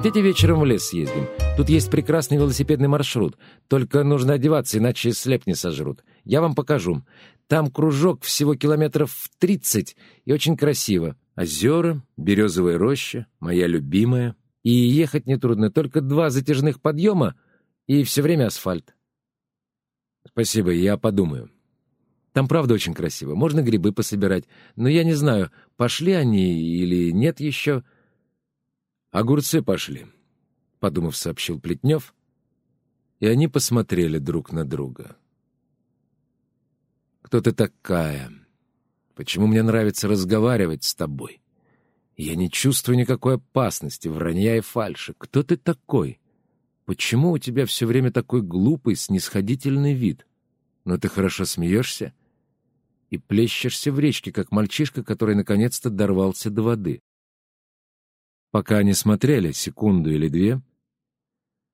Хотите, вечером в лес съездим? Тут есть прекрасный велосипедный маршрут. Только нужно одеваться, иначе слеп не сожрут. Я вам покажу. Там кружок всего километров в тридцать и очень красиво. Озера, березовая роща, моя любимая. И ехать нетрудно, только два затяжных подъема и все время асфальт. Спасибо, я подумаю. Там правда очень красиво. Можно грибы пособирать. Но я не знаю, пошли они или нет еще. Огурцы пошли, — подумав, сообщил Плетнев. И они посмотрели друг на друга. «Кто ты такая? Почему мне нравится разговаривать с тобой? Я не чувствую никакой опасности, вранья и фальши. Кто ты такой? Почему у тебя все время такой глупый, снисходительный вид? Но ты хорошо смеешься и плещешься в речке, как мальчишка, который наконец-то дорвался до воды. Пока они смотрели секунду или две,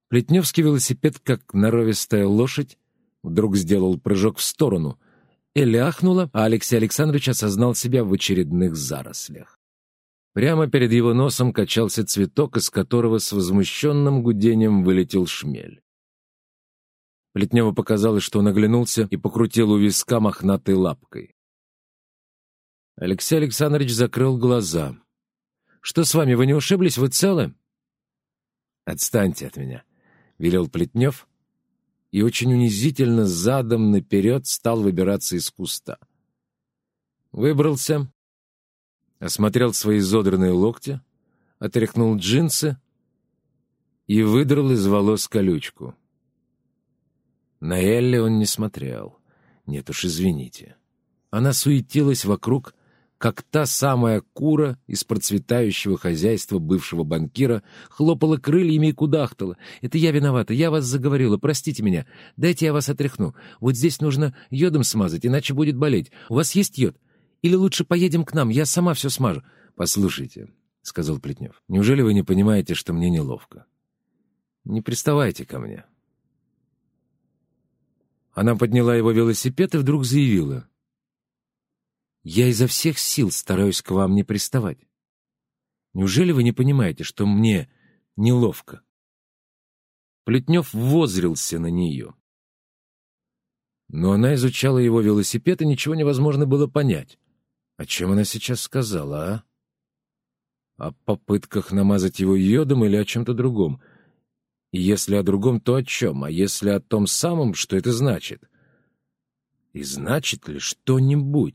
Плетневский велосипед, как норовистая лошадь, вдруг сделал прыжок в сторону. Элли ахнула, а Алексей Александрович осознал себя в очередных зарослях. Прямо перед его носом качался цветок, из которого с возмущенным гудением вылетел шмель. Плетневу показалось, что он оглянулся и покрутил у виска мохнатой лапкой. Алексей Александрович закрыл глаза. «Что с вами, вы не ушиблись? Вы целы?» «Отстаньте от меня», — велел Плетнев, и очень унизительно задом наперед стал выбираться из куста. Выбрался, осмотрел свои изодранные локти, отряхнул джинсы и выдрал из волос колючку. На Элли он не смотрел. Нет уж, извините. Она суетилась вокруг, как та самая кура из процветающего хозяйства бывшего банкира хлопала крыльями и кудахтала. «Это я виновата, я вас заговорила, простите меня. Дайте я вас отряхну. Вот здесь нужно йодом смазать, иначе будет болеть. У вас есть йод? Или лучше поедем к нам, я сама все смажу». «Послушайте», — сказал Плетнев, — «неужели вы не понимаете, что мне неловко? Не приставайте ко мне». Она подняла его велосипед и вдруг заявила — я изо всех сил стараюсь к вам не приставать. Неужели вы не понимаете, что мне неловко?» Плетнев возрился на нее. Но она изучала его велосипед, и ничего невозможно было понять. О чем она сейчас сказала, а? О попытках намазать его йодом или о чем-то другом? И если о другом, то о чем? А если о том самом, что это значит? И значит ли что-нибудь?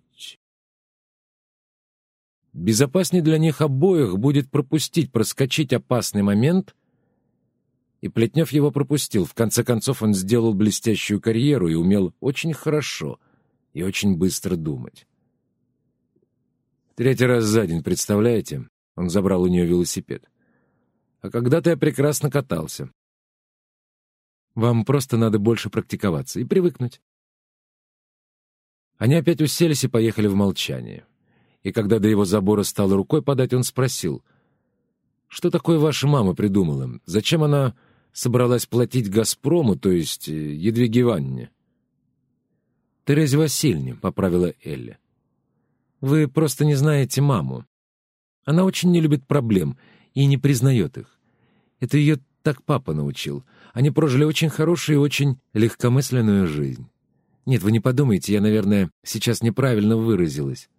Безопаснее для них обоих будет пропустить, проскочить опасный момент. И Плетнев его пропустил. В конце концов, он сделал блестящую карьеру и умел очень хорошо и очень быстро думать. Третий раз за день, представляете? Он забрал у нее велосипед. А когда-то я прекрасно катался. Вам просто надо больше практиковаться и привыкнуть. Они опять уселись и поехали в молчание и когда до его забора стало рукой подать, он спросил, «Что такое ваша мама придумала? Зачем она собралась платить «Газпрому», то есть э, Едвиге Ивановне?» «Терезе Васильевне», — поправила Элли. «Вы просто не знаете маму. Она очень не любит проблем и не признает их. Это ее так папа научил. Они прожили очень хорошую и очень легкомысленную жизнь. Нет, вы не подумайте, я, наверное, сейчас неправильно выразилась.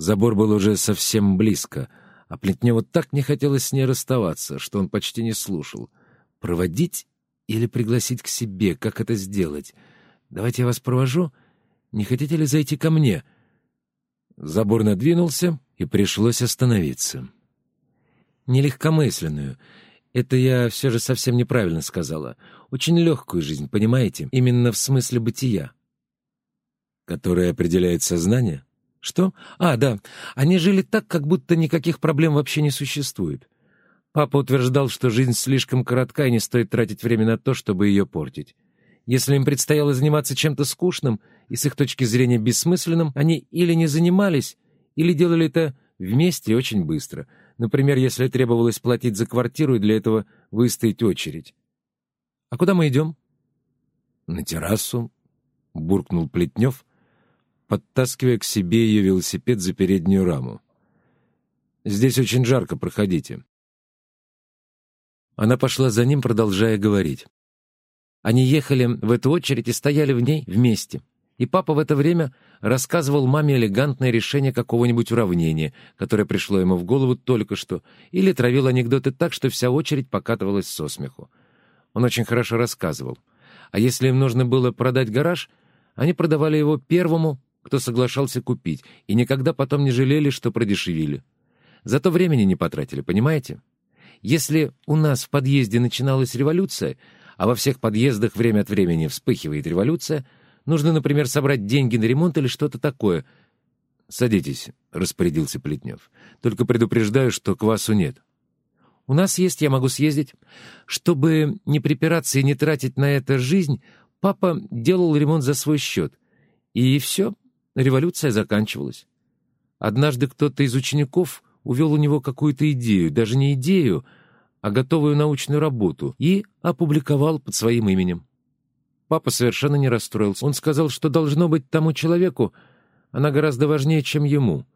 Забор был уже совсем близко, а Плетневу так не хотелось с ней расставаться, что он почти не слушал. Проводить или пригласить к себе? Как это сделать? Давайте я вас провожу. Не хотите ли зайти ко мне? Забор надвинулся, и пришлось остановиться. Нелегкомысленную. Это я все же совсем неправильно сказала. Очень легкую жизнь, понимаете? Именно в смысле бытия. Которая определяет сознание? Что? А, да. Они жили так, как будто никаких проблем вообще не существует. Папа утверждал, что жизнь слишком коротка и не стоит тратить время на то, чтобы ее портить. Если им предстояло заниматься чем-то скучным и с их точки зрения бессмысленным, они или не занимались, или делали это вместе очень быстро. Например, если требовалось платить за квартиру и для этого выстоять очередь. «А куда мы идем?» «На террасу», — буркнул Плетнев, подтаскивая к себе ее велосипед за переднюю раму. «Здесь очень жарко, проходите». Она пошла за ним, продолжая говорить. Они ехали в эту очередь и стояли в ней вместе. И папа в это время рассказывал маме элегантное решение какого-нибудь уравнения, которое пришло ему в голову только что, или травил анекдоты так, что вся очередь покатывалась со смеху. Он очень хорошо рассказывал. А если им нужно было продать гараж, они продавали его первому, кто соглашался купить, и никогда потом не жалели, что продешевили. Зато времени не потратили, понимаете? Если у нас в подъезде начиналась революция, а во всех подъездах время от времени вспыхивает революция — Нужно, например, собрать деньги на ремонт или что-то такое. «Садитесь», — распорядился Плетнев. «Только предупреждаю, что квасу нет». «У нас есть, я могу съездить. Чтобы не припираться и не тратить на это жизнь, папа делал ремонт за свой счет. И все, революция заканчивалась. Однажды кто-то из учеников увел у него какую-то идею, даже не идею, а готовую научную работу, и опубликовал под своим именем. Папа совершенно не расстроился. Он сказал, что должно быть тому человеку, она гораздо важнее, чем ему.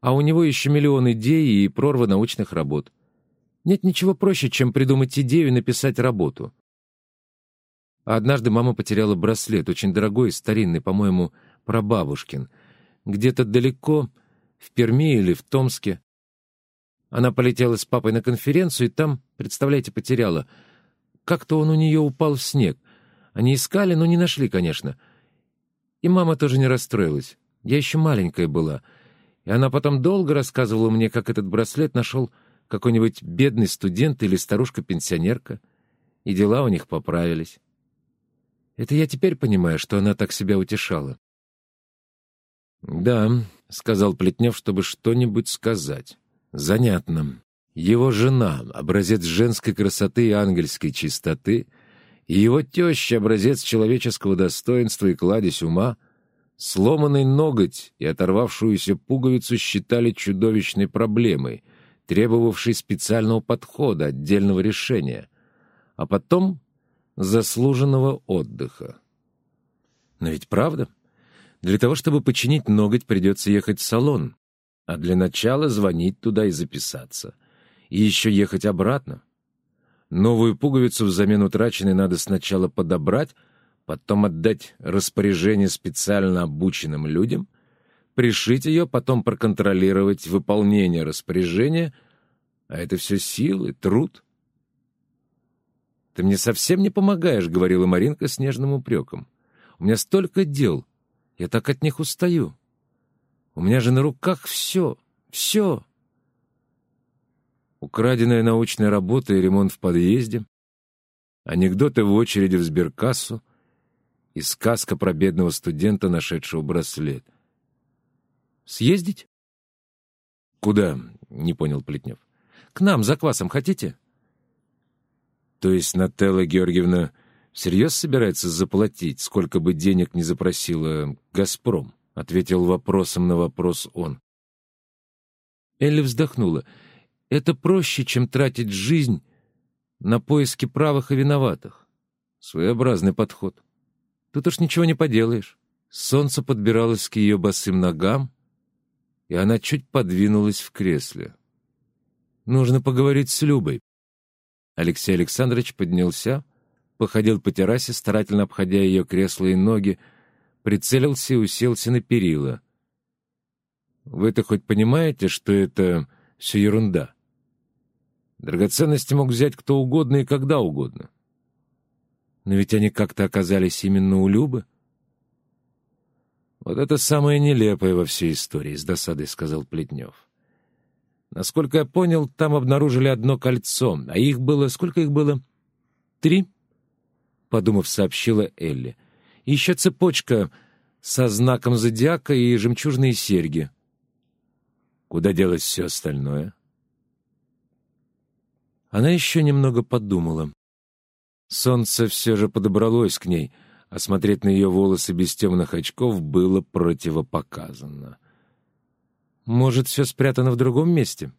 А у него еще миллион идей и прорва научных работ. Нет ничего проще, чем придумать идею и написать работу. А однажды мама потеряла браслет, очень дорогой, старинный, по-моему, прабабушкин. Где-то далеко, в Перми или в Томске. Она полетела с папой на конференцию, и там, представляете, потеряла. Как-то он у нее упал в снег — они искали, но не нашли, конечно. И мама тоже не расстроилась. Я еще маленькая была. И она потом долго рассказывала мне, как этот браслет нашел какой-нибудь бедный студент или старушка-пенсионерка. И дела у них поправились. Это я теперь понимаю, что она так себя утешала. «Да», — сказал Плетнев, чтобы что-нибудь сказать. «Занятно. Его жена, образец женской красоты и ангельской чистоты — и его теща, образец человеческого достоинства и кладезь ума, сломанный ноготь и оторвавшуюся пуговицу считали чудовищной проблемой, требовавшей специального подхода, отдельного решения, а потом заслуженного отдыха. Но ведь правда? Для того, чтобы починить ноготь, придется ехать в салон, а для начала звонить туда и записаться. И еще ехать обратно. Новую пуговицу взамен утраченной надо сначала подобрать, потом отдать распоряжение специально обученным людям, пришить ее, потом проконтролировать выполнение распоряжения, а это все силы, труд. «Ты мне совсем не помогаешь», — говорила Маринка с нежным упреком. «У меня столько дел, я так от них устаю. У меня же на руках все, все» украденная научная работа и ремонт в подъезде, анекдоты в очереди в сберкассу и сказка про бедного студента, нашедшего браслет. «Съездить?» «Куда?» — не понял Плетнев. «К нам, за квасом хотите?» «То есть Нателла Георгиевна всерьез собирается заплатить, сколько бы денег не запросила «Газпром»?» — ответил вопросом на вопрос он. Элли вздохнула — это проще, чем тратить жизнь на поиски правых и виноватых. Своеобразный подход. Тут уж ничего не поделаешь. Солнце подбиралось к ее босым ногам, и она чуть подвинулась в кресле. Нужно поговорить с Любой. Алексей Александрович поднялся, походил по террасе, старательно обходя ее кресло и ноги, прицелился и уселся на перила. «Вы-то хоть понимаете, что это все ерунда?» Драгоценности мог взять кто угодно и когда угодно. Но ведь они как-то оказались именно у Любы. Вот это самое нелепое во всей истории, — с досадой сказал Плетнев. Насколько я понял, там обнаружили одно кольцо, а их было... Сколько их было? Три? Подумав, сообщила Элли. Еще цепочка со знаком зодиака и жемчужные серьги. Куда делось все остальное? — она еще немного подумала. Солнце все же подобралось к ней, а смотреть на ее волосы без темных очков было противопоказано. «Может, все спрятано в другом месте?»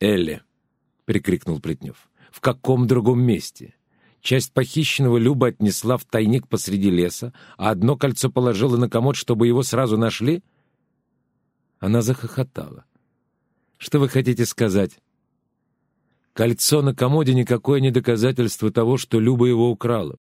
«Элли!» — прикрикнул Плетнев. «В каком другом месте?» Часть похищенного Люба отнесла в тайник посреди леса, а одно кольцо положила на комод, чтобы его сразу нашли? Она захохотала. «Что вы хотите сказать?» Кольцо на комоде никакое не доказательство того, что Люба его украла.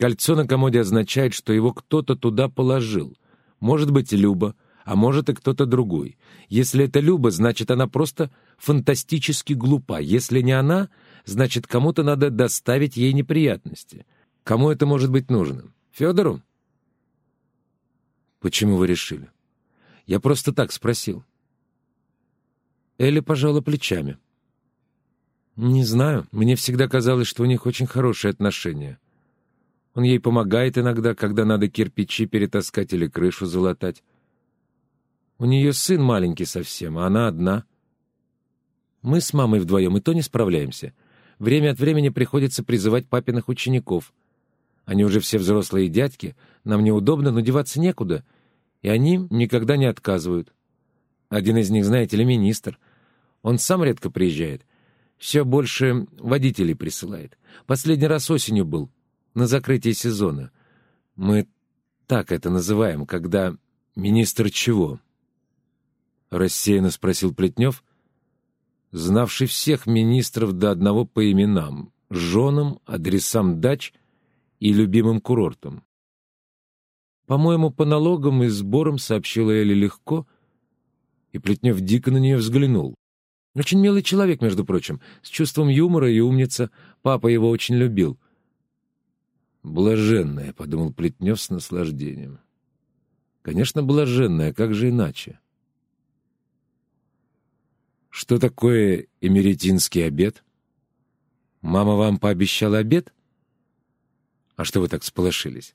Кольцо на комоде означает, что его кто-то туда положил. Может быть, Люба, а может и кто-то другой. Если это Люба, значит, она просто фантастически глупа. Если не она, значит, кому-то надо доставить ей неприятности. Кому это может быть нужно? Федору? Почему вы решили? Я просто так спросил. Элли пожала плечами. Не знаю. Мне всегда казалось, что у них очень хорошие отношения. Он ей помогает иногда, когда надо кирпичи перетаскать или крышу залатать. У нее сын маленький совсем, а она одна. Мы с мамой вдвоем и то не справляемся. Время от времени приходится призывать папиных учеников. Они уже все взрослые дядьки, нам неудобно, но деваться некуда, и они никогда не отказывают. Один из них, знаете ли, министр. Он сам редко приезжает. Все больше водителей присылает. Последний раз осенью был, на закрытие сезона. Мы так это называем, когда... Министр чего? Рассеянно спросил Плетнев, знавший всех министров до одного по именам, женам, адресам дач и любимым курортам. По-моему, по налогам и сборам сообщила Эля легко, и Плетнев дико на нее взглянул. Очень милый человек, между прочим, с чувством юмора и умница. Папа его очень любил. «Блаженная», — подумал Плетнев с наслаждением. «Конечно, блаженная, как же иначе?» «Что такое эмеретинский обед?» «Мама вам пообещала обед?» «А что вы так сполошились?»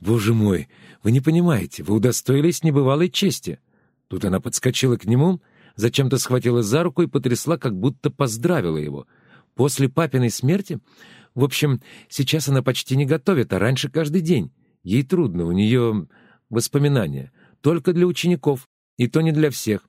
«Боже мой, вы не понимаете, вы удостоились небывалой чести». Тут она подскочила к нему, зачем-то схватила за руку и потрясла, как будто поздравила его. После папиной смерти в общем, сейчас она почти не готовит, а раньше каждый день. Ей трудно, у нее воспоминания. Только для учеников, и то не для всех.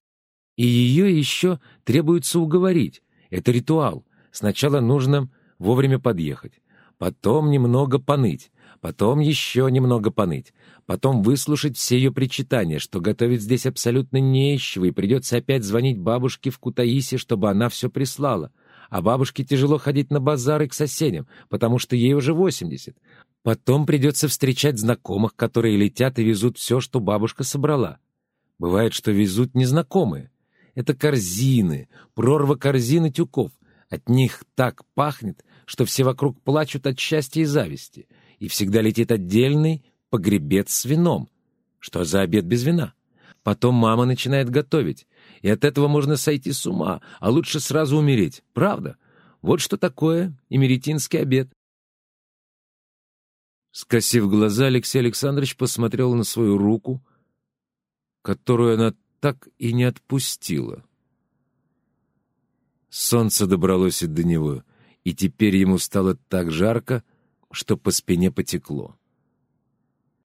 И ее еще требуется уговорить. Это ритуал. Сначала нужно вовремя подъехать, потом немного поныть, потом еще немного поныть, потом выслушать все ее причитания, что готовить здесь абсолютно нечего, и придется опять звонить бабушке в Кутаисе, чтобы она все прислала — а бабушке тяжело ходить на базары к соседям, потому что ей уже 80. Потом придется встречать знакомых, которые летят и везут все, что бабушка собрала. Бывает, что везут незнакомые. Это корзины, прорва корзины тюков. От них так пахнет, что все вокруг плачут от счастья и зависти. И всегда летит отдельный погребец с вином. Что за обед без вина? Потом мама начинает готовить и от этого можно сойти с ума, а лучше сразу умереть. Правда? Вот что такое эмеретинский обед. Скосив глаза, Алексей Александрович посмотрел на свою руку, которую она так и не отпустила. Солнце добралось и до него, и теперь ему стало так жарко, что по спине потекло.